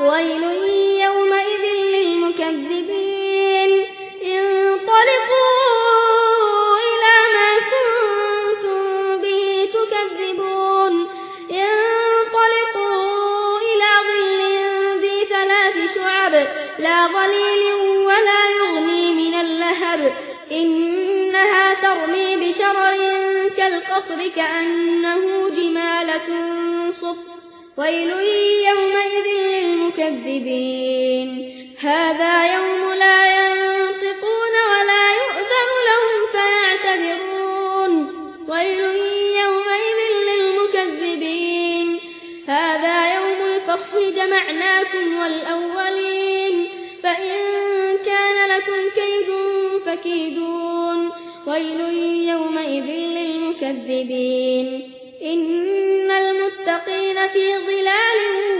ويل يومئذ للمكذبين. انطلقوا إلى ما كنتم به تكذبون. انطلقوا إلى ظل ذي ثلاث شعب. لا ظليل ولا يغني من اللهب. إنها ترمي بشرر كالقصر كأنه جمالة صف. ويل للمكذبين هذا يوم لا ينطقون ولا يؤذن لهم فيعتذرون. ويل يومئذ للمكذبين. هذا يوم الفصل جمعناكم والأولين. فإن كان لكم كيد فكيدون. ويل يومئذ للمكذبين. إن المتقين في ظلال